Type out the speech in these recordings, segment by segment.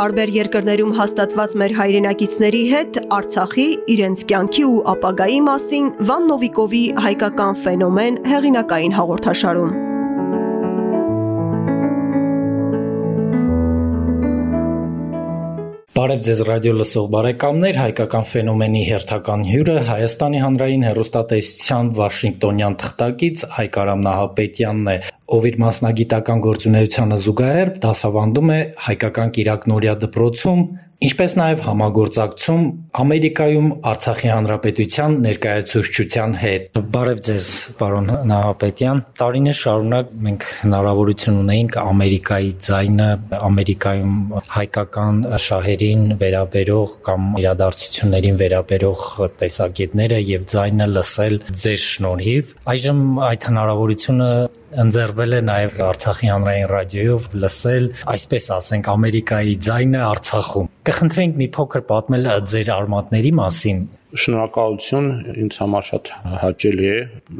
տարբեր երկրներում հաստատված մեր հայրենակիցների հետ Արցախի, իրենց կյանքի ու ապագայի մասին Վան Նովիկովի հայկական ֆենոմեն հեղինակային հաղորդաշարում։ Բարև ձեզ ռադիո լսող բարեկամներ, հայկական ֆենոմենի հերթական հյուրը Հայաստանի հանրային հեռուստատեսության Վաշինգտոնյան թղթակից Հայկ Արամ Նահապետյանն է ով իր մասնագիտական գործունեությանը զուգահեռ դասավանդում է հայկական Կիրակնորիա դպրոցում, ինչպես նաև համագործակցում Ամերիկայում Արցախի Հանրապետության ներկայացուցչության հետ։ Բարև ձեզ, պարոն Նահապետյան։ Տարիներ շարունակ մենք հնարավորություն ունեինք Ամերիկայի ձայնը, Ամերիկայում հայկական շահերին վերաբերող կամ իրադարձություններին վերաբերող տեսակետները եւ ձայնը լսել ձեր շնորհիվ։ Այժմ այդ հնարավորությունը ընձեռվել է նաև Արցախի հանրային ռադիոյով լսել, այսպես ասենք, Ամերիկայի ձայնը Արցախում։ Կխնդրենք մի փոքր պատմել ձեր արմատների մասին, Շնորհակալություն, ինձ համար շատ հաճելի է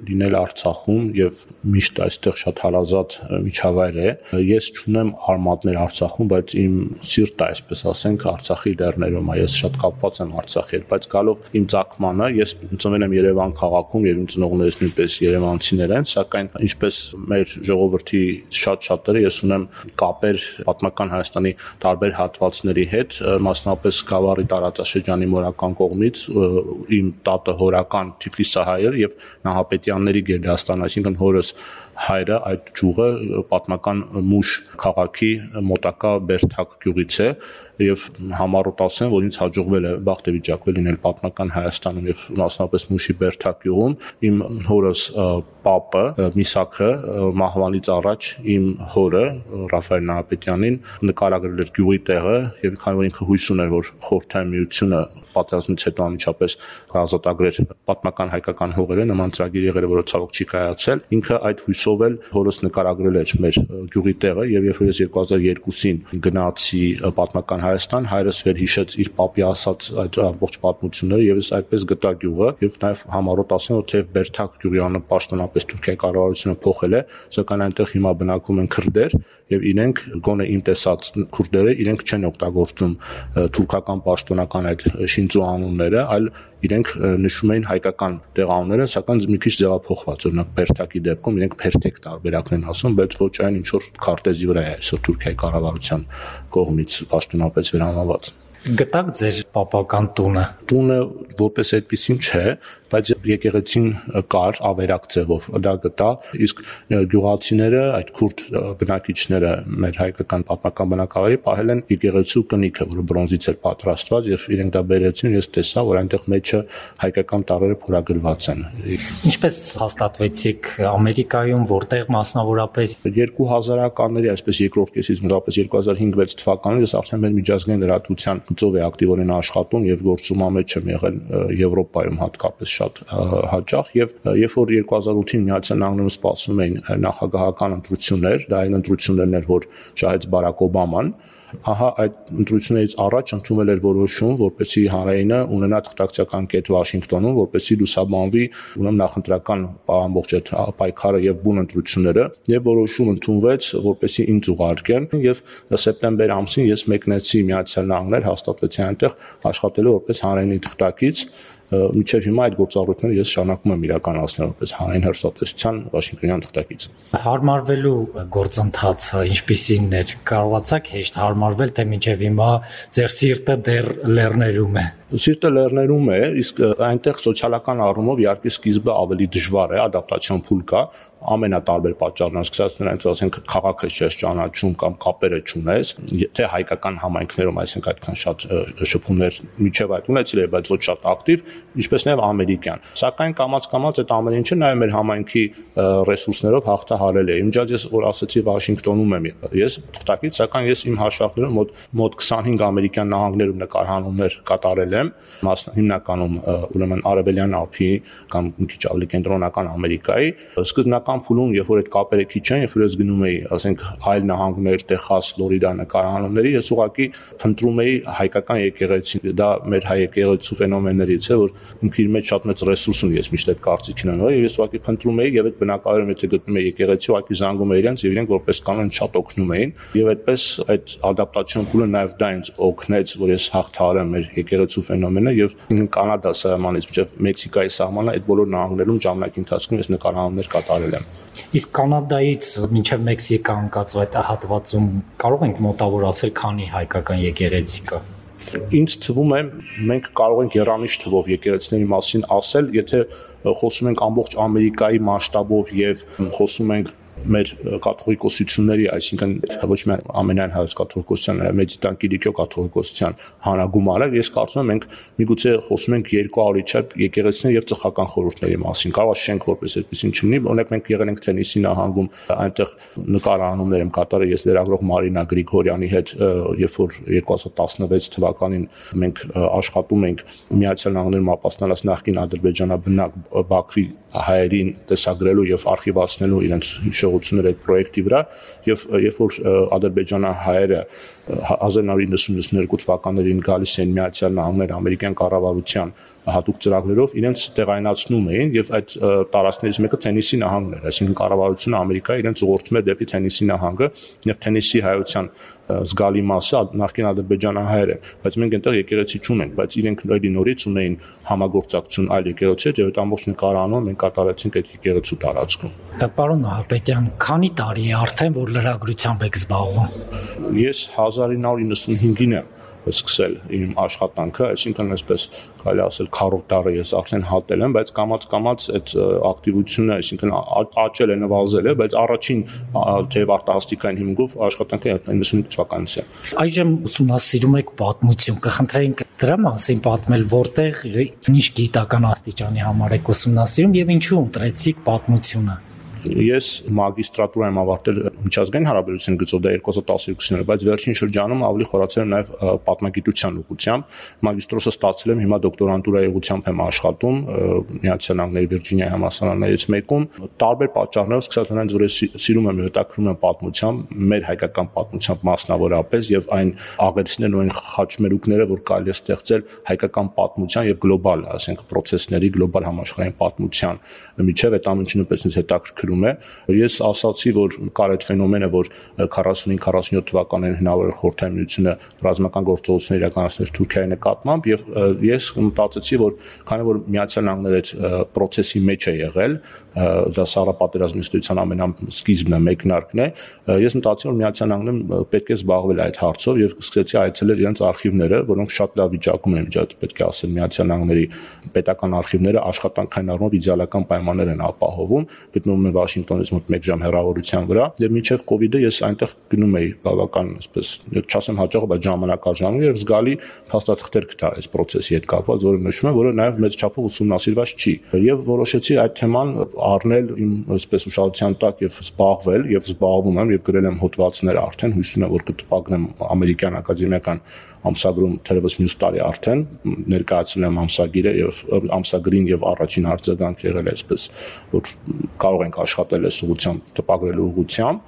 լինել Արցախում եւ միշտ այստեղ շատ հարազատ միջավայր է։ Ես ճունեմ արմատներ Արցախում, բայց իմ սիրտը, այսպես ասենք, Արցախի լեռներում է։ Ես շատ կապված եմ Արցախի հետ, բայց գալով իմ ցակմանը, ես ծնվել եմ Երևան քաղաքում եւ իմ ծնողներս նույնպես երևանցիներ են, սակայն ինչպես մեր ժողովրդի շատ շատերը ես ունեմ կապեր պատմական Հայաստանի տարբեր հատվածների հետ, մասնապես Գավառի տարածաշրջանի մորական կողմից իմ տատը հորական Թիֆլիսահայեր եւ Նահապետյանների գերդաստան, այսինքն հորս հայրը այդ ճյուղը պատմական Մուշ քաղաքի մոտակա Բերթակ գյուղից է եւ համառոտ ասեմ, որ ինձ հաջողվել է բախտեվիճակվել լինել պատմական Հայաստանում եւ մասնապես Մուշի Բերթակ գյուղում։ Իմ հորս պապը Միսակը մահվանից առաջ իմ հորը Ռաֆայել Նահապետյանին նկարագրել էր գյուղի տեղը եւ քանի որ ինքը հույս ուներ, որ խորհրդային միությունը պատերազմից հետո անմիջապես ազատագրեր պատմական հայկական հողերը նման ծրագիր եղել որ ցավոք չի կայացել ինքը այդ հույսով էլ հորս նկարագրել էր մեր գյուղի տեղը եւ երբ ես 2002-ին գնացի պատմական Հայաստան հայրս վեր հիշեց իր papi ասած այդ ամբողջ պատմությունները եւ ես այդպես գտա գյուղը եւ նաեւ համառոտ ասեմ որ թեև Բերթակ գյուղի անունը պաշտոնապես Թուրքիայի կառավարությունը փոխել է սակայն այնտեղ հիմա բնակվում են քրդեր եւ իրենք գոնե իմ տեսած քուրդերը իրենք չեն օգտագործում թուրքական պաշտոնական այդ շինծու անունները, այլ իրենք նշում էին հայկական տեղանունները, սակայն մի քիչ ձևափոխված, օրինակ Բերթակի դեպքում իրենք Փերթեք տարբերակն են ասում, բայց ոչ այն ինչ որ քարտեզի վրա է այսօր Թուրքիայի կառավարության կողմից պաշտոնապես վերանալված գտակ ձեր պապական տունը տունը որպես այդպեսին չէ բայց եկեղեցին կար ավերակ ձևով դա գտա իսկ գյուղացիները այդ քուրդ բնակիչները մեր հայկական պատմական բնակավայրի պահել են եկեղեցու կնիքը որը բրոնզից էր պատրաստված եւ իրենք դա բերեցին ես տեսա որ այնտեղ մեջը հայկական տարրերը փորագրված են ինչպես հաստատվեցիք ամերիկայում որտեղ մասնավորապես 2000-ականների այսպես երկրորդ կեսից մոտավորապես 2005-6 թվականին ես արդեն մեր միջազգային լրատվության գծով է ակտիվորեն աշխատում եւ գործում ամեջ եմ եղել Եվրոպայում հատկապես շատ հաճախ եւ երբ որ 2008-ին Միացյալ Նահանգներում սպասվում էին նախագահական ընտրություններ, դա այն ընտրություններն էր, որ շահեց Բարակ Օբաման, ահա այդ ընտրություններից առաջ ընդունվել էր որոշում, որպեսի հանրայինը ունենա թղթակցական կետ Վաշինգտոնում, որպեսի լուսաբանվի ուրեմն նախընտրական ամբողջ այդ պայքարը եւ բուն ընտրությունները եւ որոշում ընդունվեց, որպեսի ինձ ուղարկեն եւ սեպտեմբեր ամսին ես մեկնեցի Միացյալ Նահանգներ, հաստատվեցի այնտեղ աշխատելու որպես հանրայինի թղթակից Միջև հիմա այդ գործառույթները ես շարունակում եմ իրականացնել որպես հանրային հերոստատեսության Վաշինգտոնյան թղթակից։ Հարմարվելու գործընթացը ինչպիսին էր։ Կարողացաք հեշտ հարմարվել, թե միջև հիմա ձեր սիրտը դեռ լեռներում է սիրտը լեռներում է, իսկ այնտեղ սոցիալական առումով իհարկե սկիզբը ավելի դժվար է, ադապտացիոն փուլ կա, ամենատարբեր պատճառներն սկսած նրանց ասենք քաղաքը չես ճանաչում կամ կապերը չունես, թե հայկական համայնքներում, այսինքն այդքան շատ շփումներ միջև այդ ունեցել է, բայց ոչ շատ ակտիվ, ինչպես նաև ամերիկյան։ Սակայն կամած-կամած այդ ամեն ինչը նաև մեր համայնքի ռեսուրսներով հաղթահարել է։ Իմջած ես որ ասացի Վաշինգտոնում եմ ես թղթակից, սակայն ես իմ հաշվարկներում մոտ մոտ 25 ամերիկյան նահանգներում նկարահանումներ կատարել եմ, մասն հիմնականում ուրեմն արևելյան ափի կամ մի քիչ ավելի կենտրոնական Ամերիկայի։ Սկզբնական փուլում, երբ որ այդ կապերը քիչ են, երբ որ ես գնում էի, ասենք, այլ նահանգներ, Տեխաս, Ֆլորիդա նկարահանումների, ես ուղղակի փնտրում էի հայկական եկեղեցի։ Դա մեր հայ եկեղեցու ֆենոմեններից է, որ ինքը իր մեջ շատ մեծ ռեսուրս ունի, ես միշտ այդ կարծիքին ունեմ, եւ ես ուղղակի փնտրում էի եւ այդ բնակարարում եթե գտնում էի եկեղեցի, ուղղակի զանգում էի իրենց եւ իրենք որպես կանոն շատ օգնում էին եւ այդպես այդ ադապտացիոն փուլը նաեւ դա ինձ օգնեց, որ ես հաղթահարեմ մեր եկեղեցու ֆենոմենը եւ Կանադա սահմանից մինչեւ Մեքսիկայի սահմանը այդ բոլոր նահանգներում ժամանակի ընթացքում ես նկարահանումներ կատարել եմ։ Իսկ Կանադայից մինչև Մեքսիկա ընկածව այդ հատվածում կարող ենք մոտավոր ասել, քանի հայկական եկեղեցի կա ինձ թվում է մենք կարող ենք երանիշ թվով եկեղեցիների մասին ասել, եթե խոսում ենք ամբողջ Ամերիկայի մասշտաբով եւ խոսում ենք մեր կաթողիկոսությունների, այսինքն ոչ միայն ամենայն հայոց կաթողիկոսության, այլ Մեծիտան Կիրիկյո կաթողիկոսության հանրագումարը, ես կարծում եմ մենք միգուցե խոսում ենք երկու արիչապ եկեղեցիների եւ ծխական խորհուրդների մասին։ Կարող շենք որպես այդպեսին չլինի, օրինակ մենք եղել ենք Թենիսի նահանգում, այնտեղ նկարահանումներ եմ կատարել ես լրագրող Մարինա Գրիգորյանի հետ, երբ որ 2016 թվականին մենք աշխատում ենք Միացյալ Նահանգներում ապասնալած նախկին Ադրբեջանաբնակ Բաքվի հայերին տեսագրելու եւ արխիվացնելու իրենց հիշողությունները այդ պրոյեկտի վրա եւ երբ որ ադրբեջանահայերը 1992 թվականներին գալիս են Միացյալ Նահանգներ ամերիկյան կառավարության հատուկ ծրագրերով իրենց տեղայնացնում էին եւ այդ տարածքներից մեկը Թենիսի նահանգն էր, այսինքն կառավարությունը Ամերիկայի իրենց ուղղորդում էր դեպի Թենիսի նահանգը եւ Թենիսի հայության զգալի մասը նախկին ադրբեջանահայեր են, բայց մենք այնտեղ եկեղեցի չունենք, բայց իրենք նույնի նորից ունեին համագործակցություն այլ եկեղեցի հետ եւ այդ ամբողջ նկարանում մենք կատարեցինք այդ եկեղեցու տարածքում։ Պարոն Նահապետյան, քանի տարի է արդեն որ լրագրությամբ եք զբաղվում։ Ես 1995-ին եմ սկսել իմ աշխատանքը, այսինքն այսպես կարելի ասել քառորդ տարը ես արդեն հատել եմ, բայց կամած-կամած այդ ակտիվությունը, այսինքն աճել է, նվազել է, բայց առաջին թեև արտահասթիկային հիմքով աշխատանքը 95 թվականից է։ Այժմ ուսումնասիրում եք պատմություն, կխնդրեինք դրա մասին պատմել, որտեղ ինչ գիտական աստիճանի համար եք ուսումնասիրում եւ ինչու ընտրեցիք պատմությունը։ Ես մագիստրատուրա եմ ավարտել միջազգային հարաբերություն գծով դա 2012-ին էր, բայց վերջին շրջանում ավելի խորացել եմ նաև պատմագիտության ուղղությամբ։ Մագիստրոսը ստացել եմ, հիմա դոկտորանտուրայի ուղղությամբ եմ աշխատում Միացյալ Նահանգների Վիրջինիա համալսարաններից մեկում։ Տարբեր պատճառներով սկսած նրանց որ ես սիրում եմ հետաքրում եմ պատմությամբ, մեր հայկական պատմությամբ մասնավորապես եւ այն աղերսներն ու այն խաչմերուկները, որ կարելի է ստեղծել հայկական պատմության եւ գլոբալ, ասենք, process-ների գլոբալ համաշխարհային պատմության միջև այդ ամենը նույնպես ինձ հետաքրքրում է։ Ես ասացի, որ կար այդ ֆենոմենը, որ 45-47 թվականներին հնարավոր խորհրդային միությունը ռազմական գործողություններ իրականացներ Թուրքիայի նկատմամբ եւ ես մտածեցի, որ քանի որ Միացյալ Նահանգները այդ process-ի մեջ է եղել, դա սառապատերազմի ինստիտուցիան ամենասկիզբն է, մեկնարկն է, ես մտածեցի, որ Միացյալ Նահանգներում պետք է զբաղվել այդ հարցով եւ սկսեցի այցելել իրենց արխիվները, որոնք շատ լավ վիճակում են միջած, պետք է ասել Միացյալ Նահանգների պետական արխիվները աշխատանքային առումով իդեալական պայմաններ են ապահովում, գտնվում են Վաշինգտոնից մոտ 1 ժամ հեռավորության վրա եւ մինչեւ կ ូវ իդը ես այնտեղ գնում էի բավական այսպես չասեմ հաճախ բայց ժամանակաժամում եւ զգալի փաստաթղթեր գտա այս process-ի հետ կապված որը նշում է որը նաեւ մեծ չափով ուսումնասիրված չի եւ որոշեցի այդ թեման առնել իմ այսպես ուշադրության տակ եւ զբաղվել եւ զբաղվում եմ եւ գրել եմ հոդվածներ արդեն հույս ունեմ որ կտպագրեմ ամերիկյան ակադեմիական ամսագրում թերևս մյուս տարի արդեն ներկայացրել եմ ամսագիրը եւ ամսագրին եւ առաջին արձագանք եղել այսպես որ կարող ենք աշխատել այս ուղությամբ տպագրելու ուղությամբ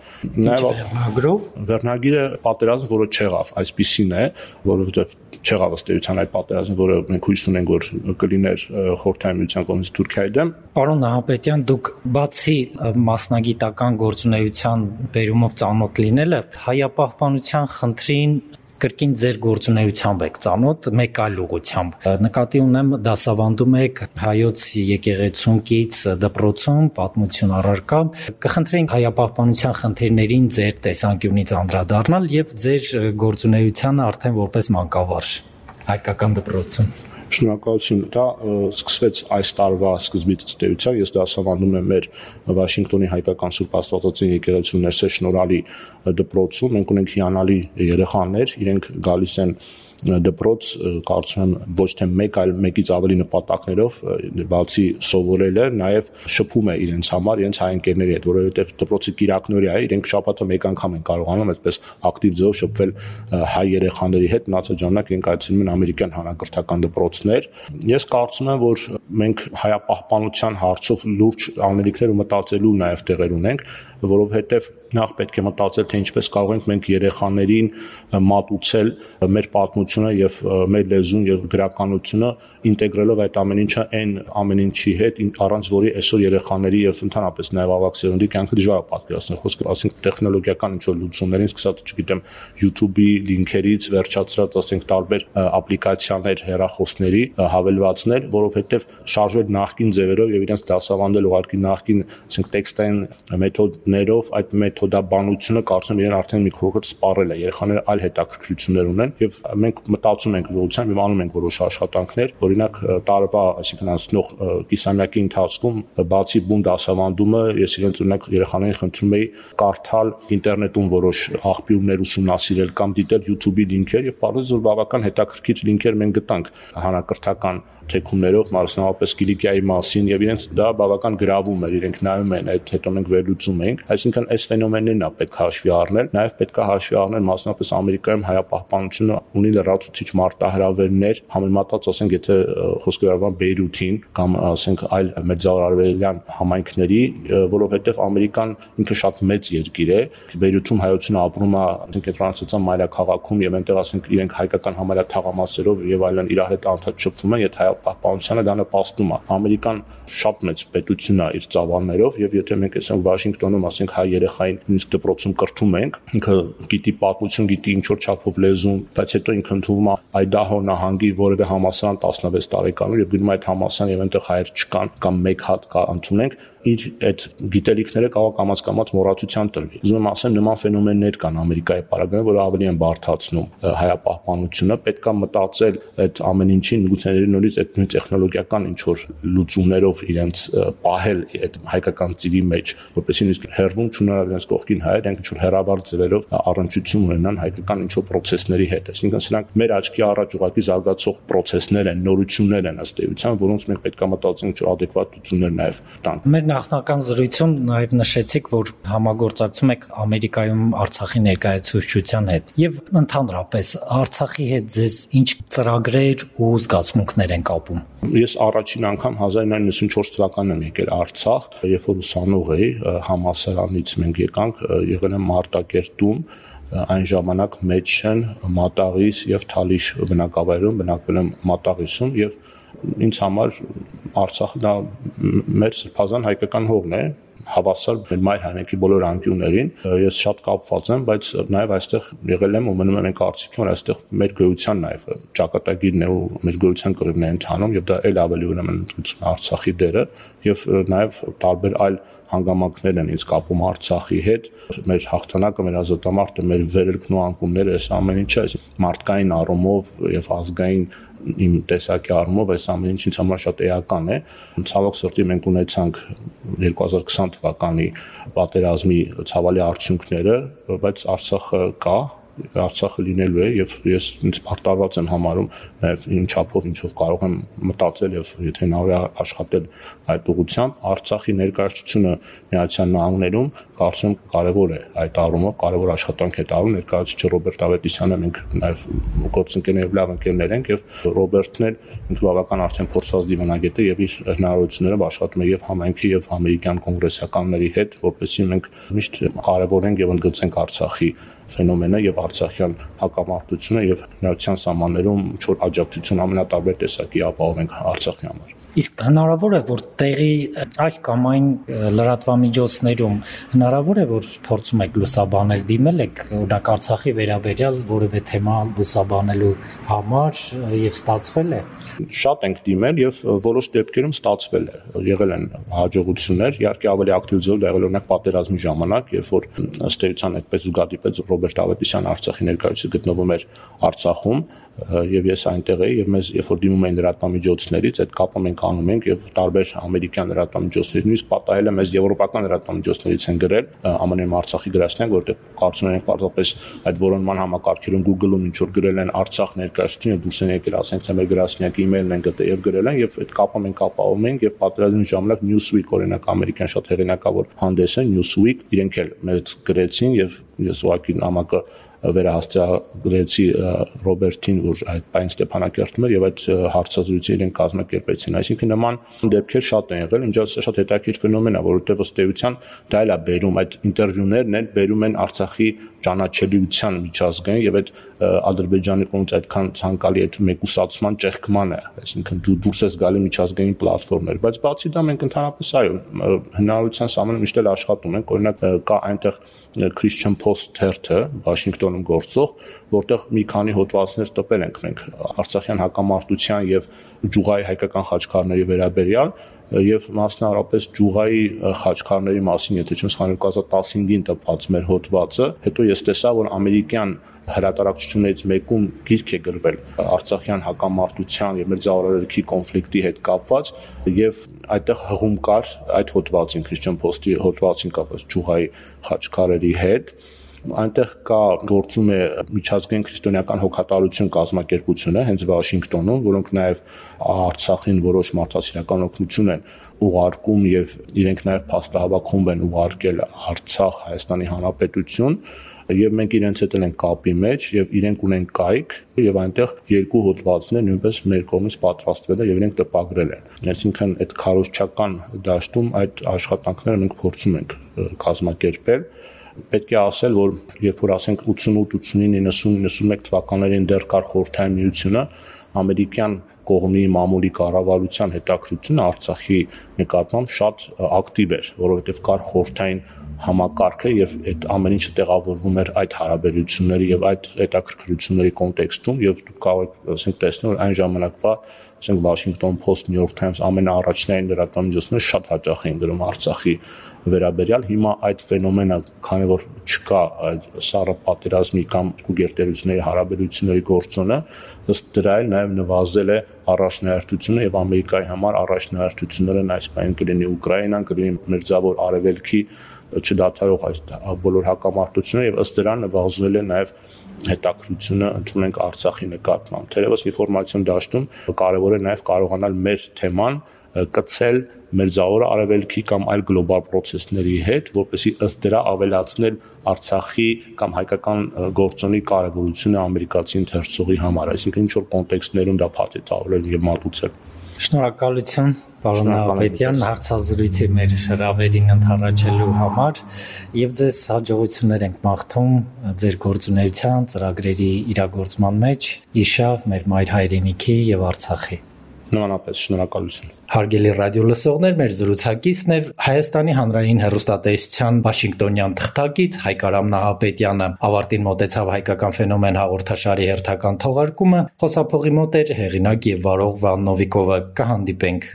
նաեւ վերնագրով վերնագիրը պատերազմ որը չեղավ այսպիսին է որովհետեւ չեղավ ըստ էության այդ պատերազմը որը մենք հույս ունենք որ կլիներ խորհրդային միության կողմից Թուրքիայի դեմ Պարոն Նահապետյան դուք բացի մասնագիտական գործունեության բերումով ծանոթ լինելը հայապահպանության խնդրին կրկին ձեր գործունեությամբ եք ծանոթ մեկ այլ ուղությամբ։ Նկատի ունեմ դասավանդում եք հայոց եկեղեցունքից դպրոցում պատմություն առարկա։ Կխնդրենք հայապահպանության խնդիրներին ձեր տեսանկյունից անդրադառնալ եւ ձեր գործունեությանը արդեն որպես մանկավարժ հայկական դպրոցում։ Շնորհակալություն։ Դա սկսվեց այս տարվա սկզբից ըստ էության։ Ես դասավանդում եմ մեր Վաշինգտոնի հայկական Սուրբ Աստվածածին եկեղեցու ներսե շնորհալի դպրոցում։ Մենք ունենք հիանալի երեխաներ, իրենք գալիս են դպրոց կարծում եմ ոչ թե մեկ, այլ մեկից ավելի նպատակներով բացի սովորելը նաև շփում է իրենց համար իրենց հայ ընկերների հետ, որովհետև դպրոցի կիրակնորյա է, իրենք շաբաթը մեկ անգամ են կարողանում այսպես ակտիվ ձևով շփվել հայ երեխաների հետ, մնացած ժամանակ իրենք այցելում են ամերիկյան հանրակրթական դպրոցներ։ Ես կարծում եմ, որ մենք հայապահպանության հարցով լուրջ անելիքներ ու մտածելու նաև տեղեր ունենք, որովհետև նախ պետք է մտածել թե ինչպես կարող ենք մենք երեխաներին մատուցել մեր պատմությունը եւ մեր լեզուն եւ գրականությունը ինտեգրելով այդ ամեն ինչը այն ամեն ինչի հետ առանց որի այսօր երեխաների եւ ընդհանրապես նաեւ ավակ սերունդի կյանքը դժվար է պատկերացնել խոսքը ասենք տեխնոլոգիական ինչ որ լուծումներին սկսած չգիտեմ YouTube-ի լինքերից վերջացրած ասենք տարբեր ապլիկացիաներ հեռախոսների հավելվածներ որովհետեւ շարժվել նախքին ձևերով եւ իրենց դասավանդել ուղարկի նախքին ասենք տեքստային մեթոդներով այդ մեթոդաբանությունը կարծում իրեն արդեն մի փոքր սպառել է երեխաները այլ հետաքրքրություններ ունեն եւ մենք մտածում ենք լուծության եւ անում ենք որոշ աշխատանքներ օրինակ տարվա այսինքն անցնող կիսամյակի ընթացքում բացի բուն դասավանդումը ես իրենց օրինակ երեխաներին խնդրում էի կարդալ ինտերնետում որոշ աղբյուրներ ուսումնասիրել կամ դիտել YouTube-ի լինքեր եւ բարձր որ բավական հետաքրքիր լինքեր մենք գտանք հանրակրթական թեքումներով մասնավորապես Կիլիկիայի մասին եւ իրենց դա բավական գրավում էր իրենք նայում են այդ հետո մենք վերլուծում ենք այսինքն այս ֆենոմեններն է պետք հաշվի առնել նաեւ պետք է հաշվի առնել մասնավորապես Ամերիկայում հայապահպանությունը ունի լրացուցիչ մարտահրավերներ համեմատած ասենք եթե խոսքը վերաբերում Բեյրութին կամ ասենք այլ մեծարարվելյան համայնքների որովհետեւ Ամերիկան ինքը շատ մեծ երկիր է Բեյրութում հայությունը ապրում է ասենք կենտրոնացած մայրաքաղաքում եւ այնտեղ ասենք իրենք հայկական համարյա թաղամասերով եւ այլն իրար հետ անդադ շփվում են եթե պահպանությանը դա նպաստում է։ Ամերիկան շատ մեծ պետություն է իր ծավալներով եւ եթե մենք ասենք Վաշինգտոնում ասենք հայ երեխային նույնիսկ դպրոցում կրթում ենք, ինքը գիտի պատմություն, գիտի ինչ որ չափով լեզուն, բայց հետո ինքը է Այդահո նահանգի որևէ համասարան 16 տարեկանում եւ գնում այդ համասարան եւ այնտեղ հայեր չկան կամ մեկ հատ կա ընդունենք իր այդ գիտելիքները կարող կամած-կամած մոռացության տրվի։ Ուզում եմ ասեմ, նման ֆենոմեններ կան Ամերիկայի պարագայում, որը ավելի են բարթացնում հայապահպանությունը։ Պետքա մտածել այդ ամեն ինչին միգուցե նորից այդ նույն տեխնոլոգիական ինչ որ լուծումներով իրենց պահել այդ հայկական ծիրի մեջ, որպեսզի նույնիսկ հերվում չունենալ իրենց կողքին հայեր, այնք ինչ որ հերավար ձևերով առնչություն ունենան հայկական ինչ որ process-ների հետ։ Այսինքն սրանք մեր աչքի առաջ ուղակի զարգացող process-ներ են, նորություններ են ըստ էության, որոնց մենք պետք է մտածենք ինչ որ adekvat լուծումներ նաև տանք։ Մեր նախնական զրույցում նաև նշեցիք, որ համագործակցում եք Ամերիկայում Արցախի ներկայացուցչության հետ եւ ընդհանրապես Արցախի հետ ձեզ ինչ ծրագրեր ու զգացմունքներ են կապում։ Ես առաջին անգամ 1994 թվականին եմ եկել Արցախ, երբ որ ուսանող էի, համասարանից մենք եկանք, եղել եմ Մարտակերտում, այն ժամանակ Մեջշեն, Մատաղիս եւ Թալիշ բնակավայրում բնակվել եմ Մատաղիսում եւ ինձ համար Արցախը դա մեր սրբազան հայկական հողն է հավասար մեր մայր հայրենիքի բոլոր անկյուններին ես շատ կապված եմ բայց նաև այստեղ եղել եմ ու մնում եմ այն կարծիքին որ այստեղ մեր գոյության նաև ճակատագիրն է ու մեր գոյության կռիվն է ընթանում եւ դա ել ավելի ուրեմն Արցախի դերը եւ նաև տարբեր այլ հանգամանքներ են ինձ կապում Արցախի հետ մեր հաղթանակը մեր ազատամարտը մեր վերելքն ու անկումները այս ամեն ինչը մարդկային առումով եւ ազգային իմ տեսակի առումով այս ամեն ինչ ինձ համար շատ էական է։ Ցավոք սրտի մենք ունեցանք 2020 թվականի պատերազմի ցավալի արդյունքները, բայց Արցախը կա Արցախը լինելու է եւ ես ինձ պարտավորված եմ համարում նաեւ ինչ չափով ինչով կարող եմ մտածել եւ եթե է աշխատել այդ ուղղությամբ Արցախի ներկայացությունը Միացյալ Նահանգներում կարծում կարևոր է այդ առումով կարևոր աշխատանք է տարում ներկայացուցիչ Ռոբերտ Ավետիսյանը մենք նաեւ գործընկերներ եւ լավ ընկերներ ենք եւ Ռոբերտն էլ ինքը բավական արդեն փորձած դիվանագետ է եւ իր հնարավորություններով աշխատում է եւ համայնքի եւ ամերիկյան կոնգրեսականների հետ որպեսզի մենք միշտ կարևորենք եւ ընդգծենք Արցախի ֆենոմենը եւ արցախյան հակամարտությունը եւ հնարության սահմաններում չոր աջակցություն ամենատարբեր տեսակի ապահովենք Արցախի համար։ Իսկ հնարավոր է որ տեղի այս կամ այն լրատվամիջոցներում հնարավոր է որ փորձում եք լուսաբանել դիմել եք օրինակ Արցախի վերաբերյալ որևէ թեմա լուսաբանելու համար եւ ստացվել է։ Շատ ենք դիմել եւ որոշ դեպքերում ստացվել է։ Եղել են հաջողություններ, իհարկե ավելի ակտիվ ձև եղել օրինակ պատերազմի ժամանակ, երբ որ ըստ էության այդպես զուգադիպեց Ռոբերտ Ավետիսյան Արցախի ներկայացուցիչ գտնվում էր Արցախում եւ ես այնտեղ էի եւ մեզ երբ որ դիմում էին լրատվամիջոցներից այդ կապը մենք անում ենք եւ տարբեր ամերիկյան լրատվամիջոցներից նույնիսկ պատահել է մեզ եվրոպական լրատվամիջոցներից են գրել ԱՄՆ-ում Արցախի գրասենյակ որտեղ կարծում ենք պարզապես այդ որոնման համակարգերում Google-ում ինչ որ գրել են Արցախ ներկայացուցիչ եւ դուրս են եկել ասենք թե մեր գրասենյակի email-ն են գտել եւ գրել են եւ այդ կապը մենք ապահովում ենք եւ պատերազմի ժամանակ Newsweek օրինակ ամերիկյան շատ հեղինակավոր հանդես է Newsweek իրենք էլ մեծ գրեցին եւ ես ուղղակի նամակը վերահասցրեցի Ռոբերտին, որ այդ պայն Ստեփանակերտում էր եւ այդ հարցազրույցը իրեն կազմակերպեցին։ Այսինքն նման դեպքեր շատ են եղել, ինչպես շատ հետաքրքիր ֆենոմեն է, որովհետեւ ըստ էության դա էլ է բերում այդ ինտերվյուներն են բերում են Արցախի ճանաչելիության միջազգային եւ այդ Ադրբեջանի կողմից այդքան ցանկալի այդ մեկուսացման ճեղքման է, այսինքն դու դուրս ես գալի միջազգային պլատֆորմներ, բայց բացի դա մենք ընդհանրապես այո հնարավորության սահմանը միշտ էլ աշխատում ենք, օրինակ կա այնտեղ Christian Post թերթը Վաշինգտոնում գործող, որտեղ մի քանի հոդվածներ տպել ենք մենք Արցախյան հակամարտության եւ ջուղայի հայկական խաչքարների վերաբերյալ եւ մասնավորապես ջուղայի խաչքարների մասին, եթե չեմ սխալվում 2015-ին տպած մեր հոդվածը, հետո ես տեսա, որ ամերիկյան հրատարակչություններից մեկում գիրք է գրվել Արցախյան հակամարտության եւ մերձավորելքի կոնֆլիկտի հետ կապված եւ այդտեղ հղում կար այդ հոդվածին Christian Post-ի հոդվածին կապված ջուղայի խաչքարերի հետ այնտեղ կա գործում է միջազգային քրիստոնեական հոգատարություն կազմակերպությունը հենց Վաշինգտոնում, որոնք նաև Արցախին որոշ մարդասիրական օգնություն են ուղարկում եւ իրենք նաև փաստահավաք խումբ են ուղարկել Արցախ Հայաստանի Հանրապետություն եւ մենք իրենց հետ ենք կապի մեջ եւ իրենք ունեն կայք եւ այնտեղ երկու հոդվածներ նույնպես մեր կողմից պատրաստվել է եւ իրենք տպագրել են։ Այսինքն այդ քարոշչական դաշտում այդ աշխատանքները մենք փորձում ենք կազմակերպել պետք է ասել, որ երբ որ ասենք 88, 89, 90, 91 թվականներին դեռ կար խորհրդային միությունը, ամերիկյան կողմի մամուլի կառավարության հետաքրությունը Արցախի նկատմամբ շատ ակտիվ էր, որովհետև կար խորհրդային համակարգը եւ այդ ամեն ինչը տեղավորվում էր այդ հարաբերությունների եւ այդ հետաքրքրությունների կոնտեքստում եւ դուք կարող եք ասենք տեսնել որ այն ժամանակվա ասենք Washington Post, New York Times ամենաառաջնային լրատվամիջոցները շատ հաճախ էին գրում Արցախի վերաբերյալ հիմա այդ ֆենոմենը քանի որ չկա այդ սառը պատերազմի կամ գերտերությունների հարաբերությունների գործոնը ըստ դրա էլ նաև նվազել է առաջնահերթությունը եւ ամերիկայի համար առաջնահերթությունները այս բանը կլինի ուկրաինան կլինի մերձավոր արևելքի չդադարող այս բոլոր հակամարտությունները եւ ըստ դրան նվազվել է նաեւ հետաքրությունը ընդունենք Արցախի նկատմամբ։ Թերևս ինֆորմացիոն դաշտում կարևոր է նաեւ կարողանալ մեր թեման կցել մերձավոր արևելքի կամ այլ գլոբալ process-ների հետ, որպեսզի ըստ դրա ավելացնել Արցախի կամ հայկական գործոնի կարևորությունը ամերիկացի ընթերցողի համար, այսինքն ինչ որ կոնտեքստներում դա փաթեթավորել եւ մատուցել։ Շնորհակալություն պարոն Նահապետյան հարցազրույցի մեր հրավերին ընթառաջելու համար եւ ձեզ հաջողություններ ենք մաղթում ձեր գործունեության ծրագրերի իրագործման մեջ իշավ մեր մայր հայրենիքի եւ Արցախի Նմանապես շնորհակալություն։ Հարգելի ռադիո լսողներ, մեր զրուցակիցն էր Հայաստանի հանրային հեռուստատեսության Վաշինգտոնյան թղթակից Հայկարամ Նահապետյանը։ Ավարտին մոտեցավ հայկական ֆենոմեն հաղորդաշարի հերթական թողարկումը։ Խոսափողի մոտ էր հեղինակ եւ վարող Վան Նովիկովը։ Կհանդիպենք